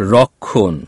রক্ষণ।